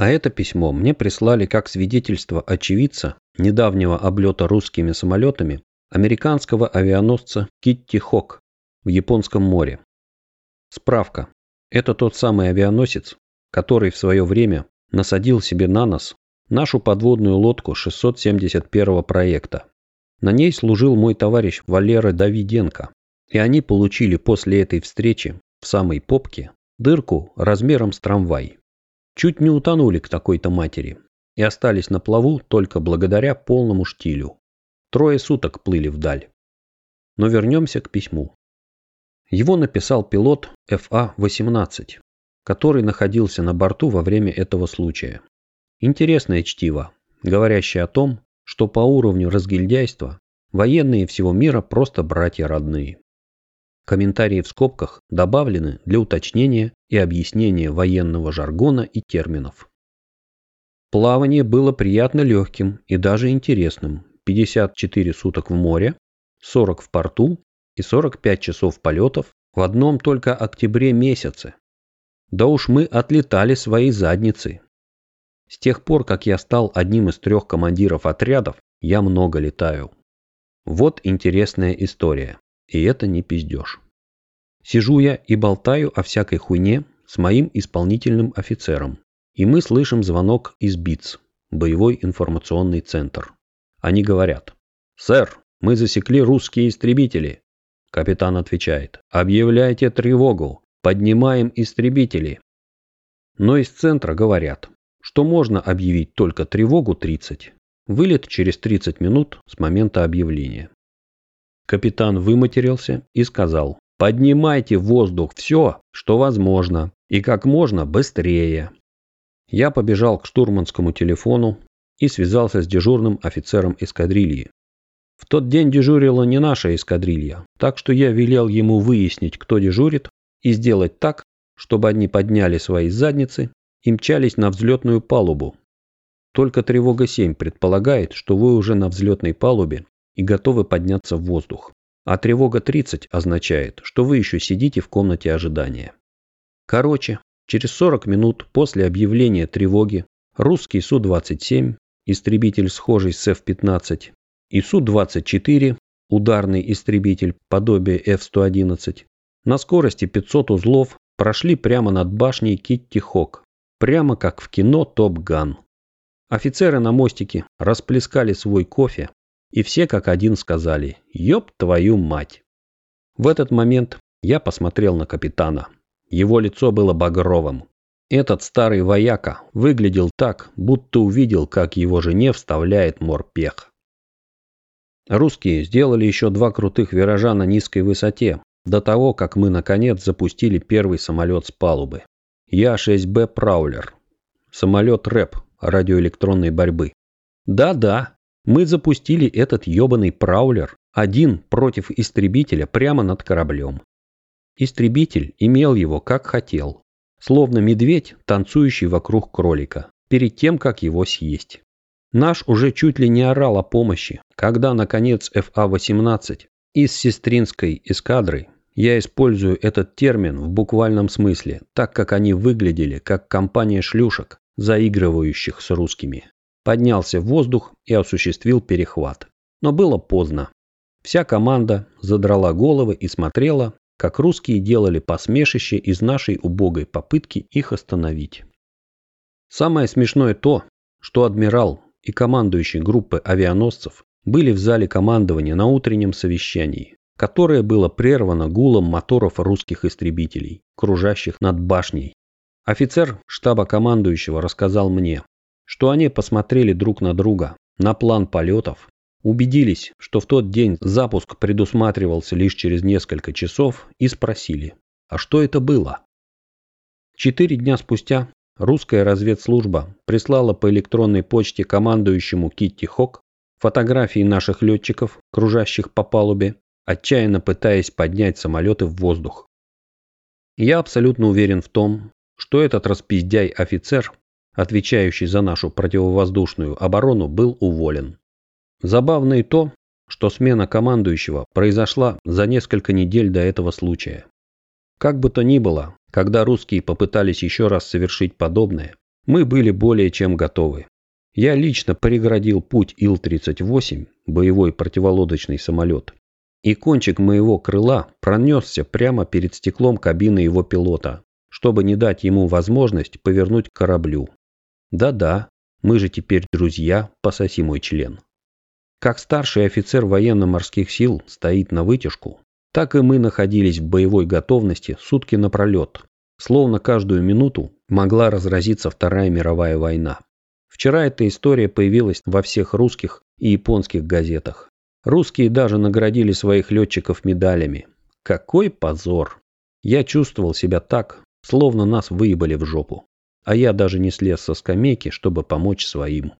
А это письмо мне прислали как свидетельство очевидца недавнего облета русскими самолетами американского авианосца Китти Хок в Японском море. Справка. Это тот самый авианосец, который в свое время насадил себе на нос нашу подводную лодку 671 проекта. На ней служил мой товарищ Валера Давиденко, и они получили после этой встречи в самой попке дырку размером с трамвай. Чуть не утонули к такой-то матери и остались на плаву только благодаря полному штилю. Трое суток плыли вдаль. Но вернемся к письму. Его написал пилот ФА-18, который находился на борту во время этого случая. Интересное чтиво, говорящее о том, что по уровню разгильдяйства военные всего мира просто братья родные. Комментарии в скобках добавлены для уточнения и объяснения военного жаргона и терминов. Плавание было приятно легким и даже интересным. 54 суток в море, 40 в порту и 45 часов полетов в одном только октябре месяце. Да уж мы отлетали своей задницей. С тех пор, как я стал одним из трех командиров отрядов, я много летаю. Вот интересная история. И это не пиздеж. Сижу я и болтаю о всякой хуйне с моим исполнительным офицером. И мы слышим звонок из БИЦ, боевой информационный центр. Они говорят, «Сэр, мы засекли русские истребители». Капитан отвечает, «Объявляйте тревогу, поднимаем истребители». Но из центра говорят, что можно объявить только тревогу 30. Вылет через 30 минут с момента объявления. Капитан выматерился и сказал, поднимайте в воздух все, что возможно, и как можно быстрее. Я побежал к штурманскому телефону и связался с дежурным офицером эскадрильи. В тот день дежурила не наша эскадрилья, так что я велел ему выяснить, кто дежурит, и сделать так, чтобы они подняли свои задницы и мчались на взлетную палубу. Только тревога 7 предполагает, что вы уже на взлетной палубе и готовы подняться в воздух. А тревога 30 означает, что вы еще сидите в комнате ожидания. Короче, через 40 минут после объявления тревоги русский Су-27, истребитель схожий с F-15, и Су-24, ударный истребитель подобие F-111, на скорости 500 узлов прошли прямо над башней Китти Хок, прямо как в кино Топ Ган. Офицеры на мостике расплескали свой кофе, и все как один сказали «Ёб твою мать!». В этот момент я посмотрел на капитана. Его лицо было багровым. Этот старый вояка выглядел так, будто увидел, как его жене вставляет морпех. Русские сделали еще два крутых виража на низкой высоте, до того, как мы наконец запустили первый самолет с палубы. Я-6Б «Праулер». Самолет РЭП радиоэлектронной борьбы. Да-да, мы запустили этот ебаный «Праулер» один против истребителя прямо над кораблем. Истребитель имел его как хотел, словно медведь, танцующий вокруг кролика, перед тем, как его съесть. Наш уже чуть ли не орал о помощи, когда, наконец, ФА-18 из сестринской эскадры я использую этот термин в буквальном смысле, так как они выглядели как компания шлюшек, заигрывающих с русскими. Поднялся в воздух и осуществил перехват. Но было поздно. Вся команда задрала головы и смотрела, как русские делали посмешище из нашей убогой попытки их остановить. Самое смешное то, что адмирал и командующий группы авианосцев были в зале командования на утреннем совещании которое было прервано гулом моторов русских истребителей, кружащих над башней. Офицер штаба командующего рассказал мне, что они посмотрели друг на друга, на план полетов, убедились, что в тот день запуск предусматривался лишь через несколько часов и спросили, а что это было? Четыре дня спустя русская разведслужба прислала по электронной почте командующему Китти Хок фотографии наших летчиков, кружащих по палубе, отчаянно пытаясь поднять самолеты в воздух. Я абсолютно уверен в том, что этот распиздяй-офицер, отвечающий за нашу противовоздушную оборону, был уволен. Забавно и то, что смена командующего произошла за несколько недель до этого случая. Как бы то ни было, когда русские попытались еще раз совершить подобное, Мы были более чем готовы. Я лично преградил путь Ил-38, боевой противолодочный самолет, и кончик моего крыла пронесся прямо перед стеклом кабины его пилота, чтобы не дать ему возможность повернуть к кораблю. Да-да, мы же теперь друзья, пососи мой член. Как старший офицер военно-морских сил стоит на вытяжку, так и мы находились в боевой готовности сутки напролет, словно каждую минуту могла разразиться Вторая мировая война. Вчера эта история появилась во всех русских и японских газетах. Русские даже наградили своих летчиков медалями. Какой позор! Я чувствовал себя так, словно нас выебали в жопу. А я даже не слез со скамейки, чтобы помочь своим.